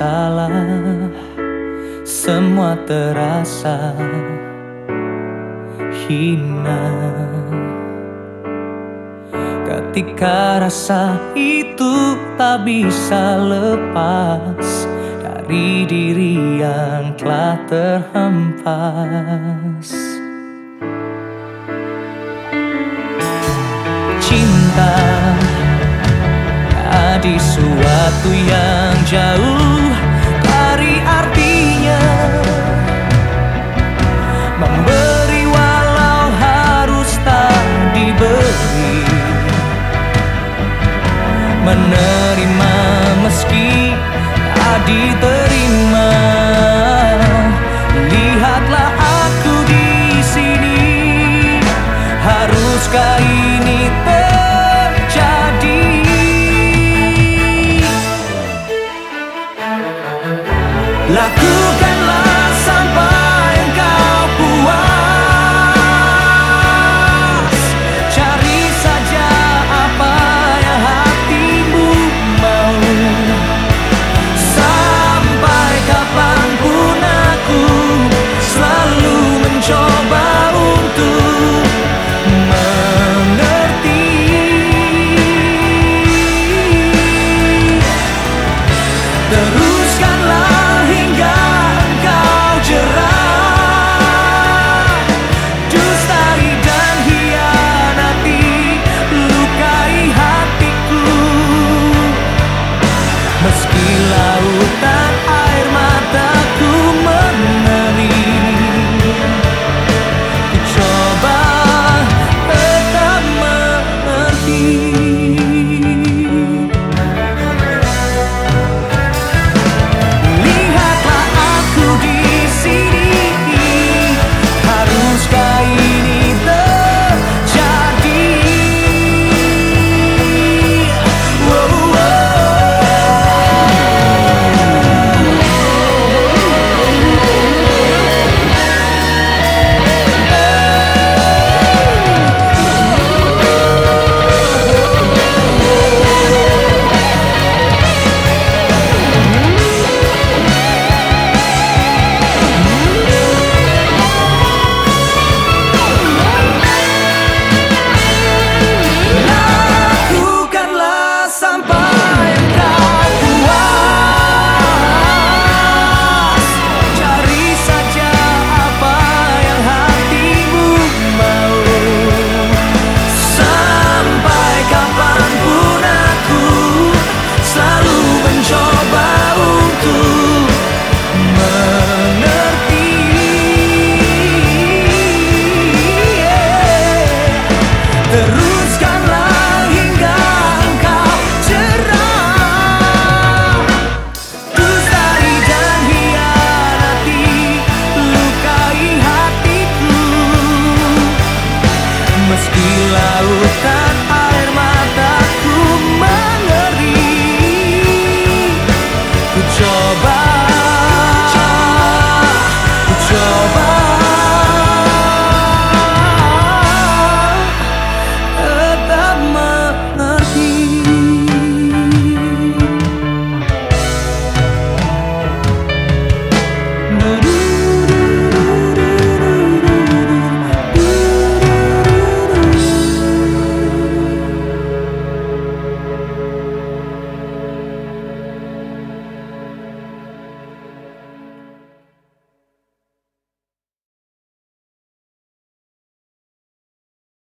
salah. Semua terasa hina. Ketika rasa itu tak bisa lepas Dari diri yang telah terhempas. Cinta Tadi suatu yang jauh mana